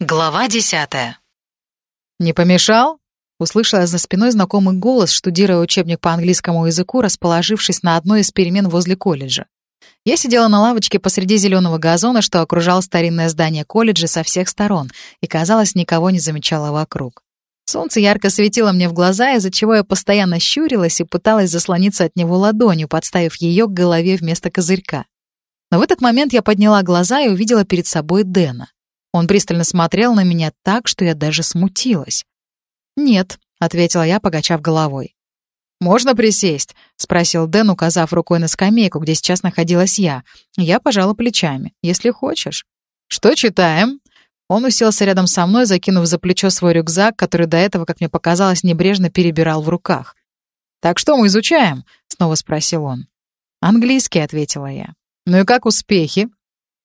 Глава десятая. «Не помешал?» — услышала за спиной знакомый голос, штудируя учебник по английскому языку, расположившись на одной из перемен возле колледжа. Я сидела на лавочке посреди зеленого газона, что окружало старинное здание колледжа со всех сторон, и, казалось, никого не замечала вокруг. Солнце ярко светило мне в глаза, из-за чего я постоянно щурилась и пыталась заслониться от него ладонью, подставив ее к голове вместо козырька. Но в этот момент я подняла глаза и увидела перед собой Дэна. Он пристально смотрел на меня так, что я даже смутилась. «Нет», — ответила я, покачав головой. «Можно присесть?» — спросил Дэн, указав рукой на скамейку, где сейчас находилась я. Я пожала плечами. «Если хочешь». «Что читаем?» Он уселся рядом со мной, закинув за плечо свой рюкзак, который до этого, как мне показалось, небрежно перебирал в руках. «Так что мы изучаем?» — снова спросил он. «Английский», — ответила я. «Ну и как успехи?»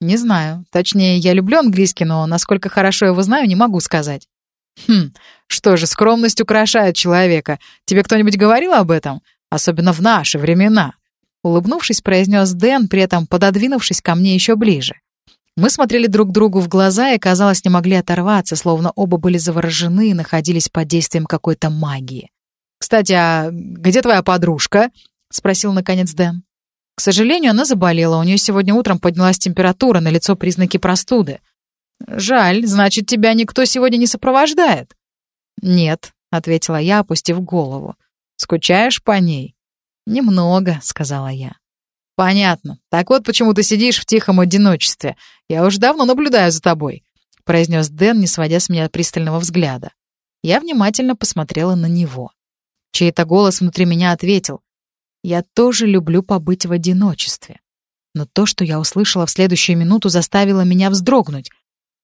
«Не знаю. Точнее, я люблю английский, но насколько хорошо его знаю, не могу сказать». «Хм, что же, скромность украшает человека. Тебе кто-нибудь говорил об этом? Особенно в наши времена». Улыбнувшись, произнес Дэн, при этом пододвинувшись ко мне еще ближе. Мы смотрели друг другу в глаза и, казалось, не могли оторваться, словно оба были заворожены и находились под действием какой-то магии. «Кстати, а где твоя подружка?» — спросил наконец Дэн. К сожалению, она заболела, у нее сегодня утром поднялась температура, на лицо признаки простуды. Жаль, значит, тебя никто сегодня не сопровождает. Нет, ответила я, опустив голову. Скучаешь по ней? Немного, сказала я. Понятно. Так вот почему ты сидишь в тихом одиночестве. Я уже давно наблюдаю за тобой, произнес Дэн, не сводя с меня пристального взгляда. Я внимательно посмотрела на него. Чей-то голос внутри меня ответил: я тоже люблю побыть в одиночестве. Но то, что я услышала в следующую минуту, заставило меня вздрогнуть.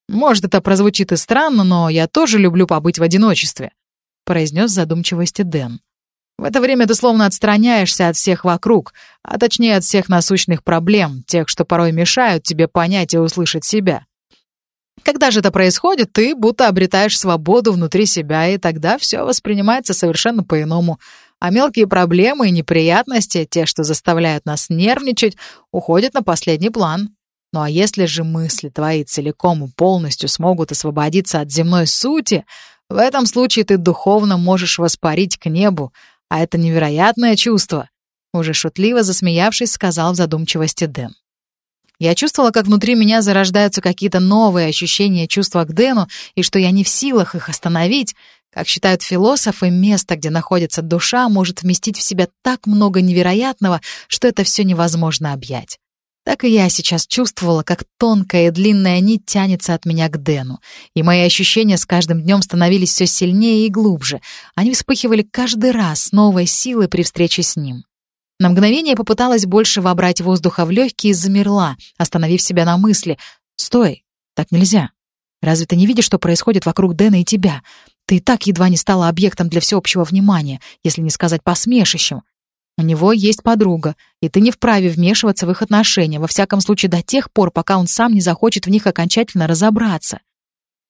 «Может, это прозвучит и странно, но я тоже люблю побыть в одиночестве», — произнес задумчивости Дэн. «В это время ты словно отстраняешься от всех вокруг, а точнее от всех насущных проблем, тех, что порой мешают тебе понять и услышать себя. Когда же это происходит, ты будто обретаешь свободу внутри себя, и тогда все воспринимается совершенно по-иному — а мелкие проблемы и неприятности, те, что заставляют нас нервничать, уходят на последний план. Ну а если же мысли твои целиком и полностью смогут освободиться от земной сути, в этом случае ты духовно можешь воспарить к небу, а это невероятное чувство. Уже шутливо засмеявшись, сказал в задумчивости Дэн. Я чувствовала, как внутри меня зарождаются какие-то новые ощущения чувства к Дэну, и что я не в силах их остановить, как считают философы, место, где находится душа, может вместить в себя так много невероятного, что это все невозможно объять. Так и я сейчас чувствовала, как тонкая и длинная нить тянется от меня к Дэну, и мои ощущения с каждым днем становились все сильнее и глубже. Они вспыхивали каждый раз с новой силой при встрече с ним. На мгновение попыталась больше вобрать воздуха в легкие и замерла, остановив себя на мысли «Стой, так нельзя. Разве ты не видишь, что происходит вокруг Дэна и тебя? Ты и так едва не стала объектом для всеобщего внимания, если не сказать посмешищем. У него есть подруга, и ты не вправе вмешиваться в их отношения, во всяком случае до тех пор, пока он сам не захочет в них окончательно разобраться.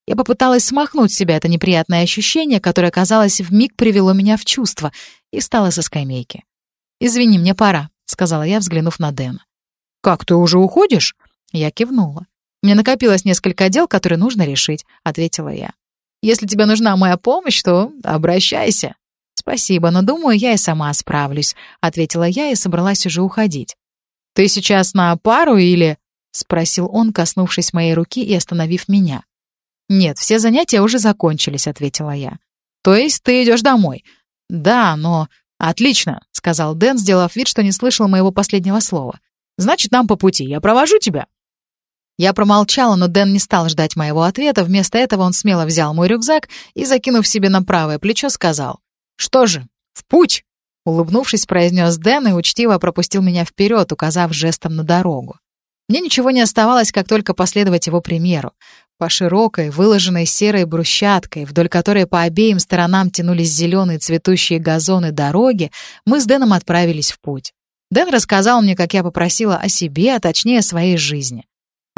Я попыталась смахнуть с себя это неприятное ощущение, которое, казалось, вмиг привело меня в чувство, и встала со скамейки. «Извини, мне пора», — сказала я, взглянув на Дэна. «Как, ты уже уходишь?» Я кивнула. «Мне накопилось несколько дел, которые нужно решить», — ответила я. Если тебе нужна моя помощь, то обращайся». «Спасибо, но думаю, я и сама справлюсь», — ответила я и собралась уже уходить. «Ты сейчас на пару или...» — спросил он, коснувшись моей руки и остановив меня. «Нет, все занятия уже закончились», — ответила я. «То есть ты идешь домой?» «Да, но...» «Отлично», — сказал Дэн, сделав вид, что не слышал моего последнего слова. «Значит, нам по пути. Я провожу тебя». Я промолчала, но Дэн не стал ждать моего ответа. Вместо этого он смело взял мой рюкзак и, закинув себе на правое плечо, сказал «Что же, в путь!» Улыбнувшись, произнес Дэн и учтиво пропустил меня вперед, указав жестом на дорогу. Мне ничего не оставалось, как только последовать его примеру. По широкой, выложенной серой брусчаткой, вдоль которой по обеим сторонам тянулись зеленые цветущие газоны дороги, мы с Дэном отправились в путь. Дэн рассказал мне, как я попросила о себе, а точнее о своей жизни.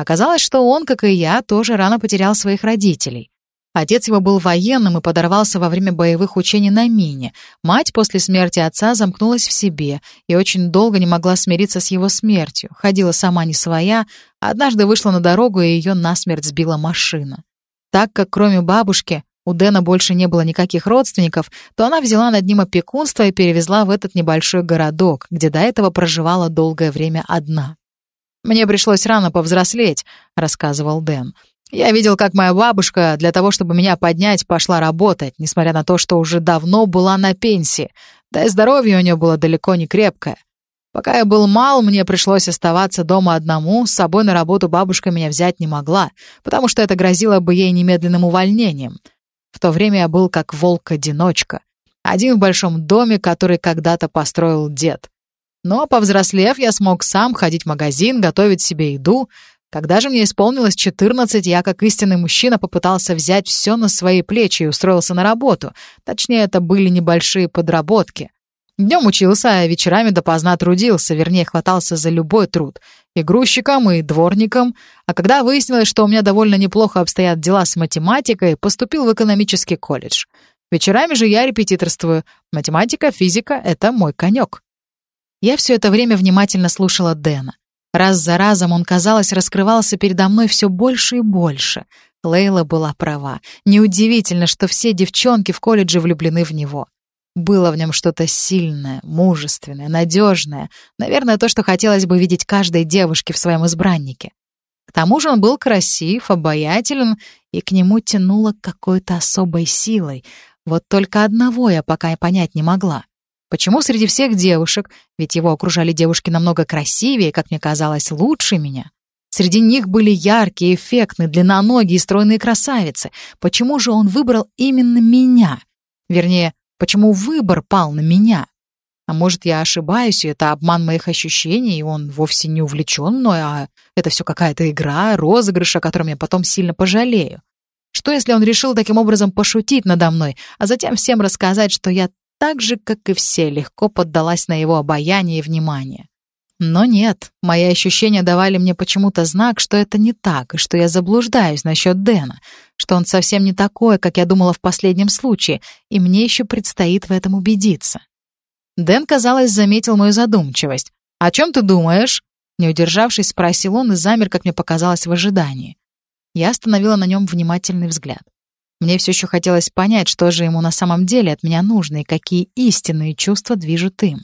Оказалось, что он, как и я, тоже рано потерял своих родителей. Отец его был военным и подорвался во время боевых учений на мине. Мать после смерти отца замкнулась в себе и очень долго не могла смириться с его смертью. Ходила сама не своя, однажды вышла на дорогу, и ее насмерть сбила машина. Так как кроме бабушки у Дэна больше не было никаких родственников, то она взяла над ним опекунство и перевезла в этот небольшой городок, где до этого проживала долгое время одна. «Мне пришлось рано повзрослеть», — рассказывал Дэн. «Я видел, как моя бабушка для того, чтобы меня поднять, пошла работать, несмотря на то, что уже давно была на пенсии, да и здоровье у нее было далеко не крепкое. Пока я был мал, мне пришлось оставаться дома одному, с собой на работу бабушка меня взять не могла, потому что это грозило бы ей немедленным увольнением. В то время я был как волк-одиночка, один в большом доме, который когда-то построил дед. Но, повзрослев, я смог сам ходить в магазин, готовить себе еду. Когда же мне исполнилось 14, я, как истинный мужчина, попытался взять все на свои плечи и устроился на работу. Точнее, это были небольшие подработки. Днем учился, а вечерами допоздна трудился, вернее, хватался за любой труд. И грузчиком, и дворником. А когда выяснилось, что у меня довольно неплохо обстоят дела с математикой, поступил в экономический колледж. Вечерами же я репетиторствую. Математика, физика — это мой конек. Я все это время внимательно слушала Дэна. Раз за разом он, казалось, раскрывался передо мной все больше и больше. Лейла была права. Неудивительно, что все девчонки в колледже влюблены в него. Было в нем что-то сильное, мужественное, надежное. Наверное, то, что хотелось бы видеть каждой девушке в своем избраннике. К тому же он был красив, обаятелен, и к нему тянуло какой-то особой силой. Вот только одного я пока понять не могла. Почему среди всех девушек, ведь его окружали девушки намного красивее, как мне казалось, лучше меня, среди них были яркие, эффектные, длинноногие и стройные красавицы, почему же он выбрал именно меня? Вернее, почему выбор пал на меня? А может, я ошибаюсь, и это обман моих ощущений, и он вовсе не увлечен мной, а это все какая-то игра, розыгрыш, о котором я потом сильно пожалею. Что, если он решил таким образом пошутить надо мной, а затем всем рассказать, что я так же, как и все, легко поддалась на его обаяние и внимание. Но нет, мои ощущения давали мне почему-то знак, что это не так, и что я заблуждаюсь насчет Дэна, что он совсем не такой, как я думала в последнем случае, и мне еще предстоит в этом убедиться. Дэн, казалось, заметил мою задумчивость. «О чем ты думаешь?» Не удержавшись, спросил он и замер, как мне показалось, в ожидании. Я остановила на нем внимательный взгляд. Мне все еще хотелось понять, что же ему на самом деле от меня нужно и какие истинные чувства движут им.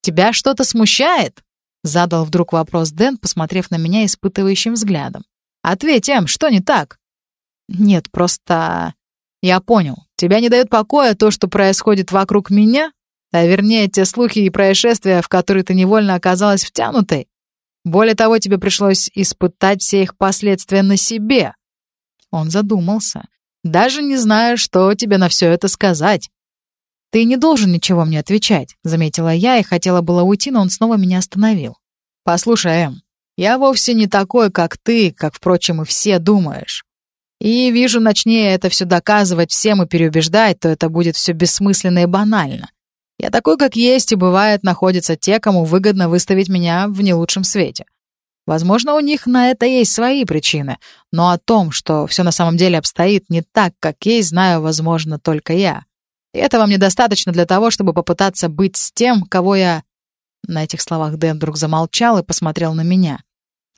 «Тебя что-то смущает?» — задал вдруг вопрос Дэн, посмотрев на меня испытывающим взглядом. «Ответь, Эм, что не так?» «Нет, просто...» «Я понял. Тебя не дает покоя то, что происходит вокруг меня? А вернее, те слухи и происшествия, в которые ты невольно оказалась втянутой? Более того, тебе пришлось испытать все их последствия на себе». Он задумался. Даже не знаю, что тебе на все это сказать». «Ты не должен ничего мне отвечать», — заметила я и хотела было уйти, но он снова меня остановил. «Послушай, Эм, я вовсе не такой, как ты, как, впрочем, и все думаешь. И вижу, начнее это все доказывать всем и переубеждать, то это будет все бессмысленно и банально. Я такой, как есть, и бывает, находятся те, кому выгодно выставить меня в не лучшем свете. Возможно, у них на это есть свои причины, но о том, что все на самом деле обстоит не так, как есть, знаю, возможно, только я. И этого мне достаточно для того, чтобы попытаться быть с тем, кого я... На этих словах Дэн вдруг замолчал и посмотрел на меня.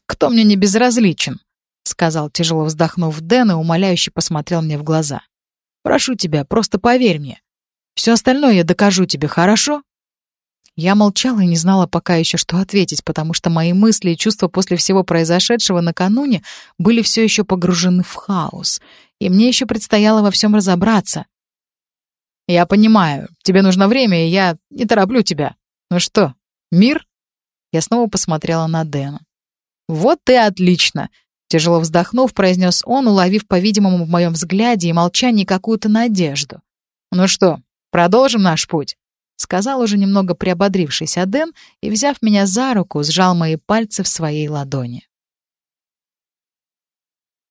«Кто мне не безразличен?» — сказал, тяжело вздохнув Дэн и умоляюще посмотрел мне в глаза. «Прошу тебя, просто поверь мне. Все остальное я докажу тебе, хорошо?» Я молчала и не знала пока еще, что ответить, потому что мои мысли и чувства после всего произошедшего накануне были все еще погружены в хаос, и мне еще предстояло во всем разобраться. «Я понимаю, тебе нужно время, и я не тороплю тебя. Ну что, мир?» Я снова посмотрела на Дэна. «Вот ты отлично!» Тяжело вздохнув, произнес он, уловив, по-видимому, в моем взгляде и молчании какую-то надежду. «Ну что, продолжим наш путь?» Сказал уже немного приободрившийся Дэн и, взяв меня за руку, сжал мои пальцы в своей ладони.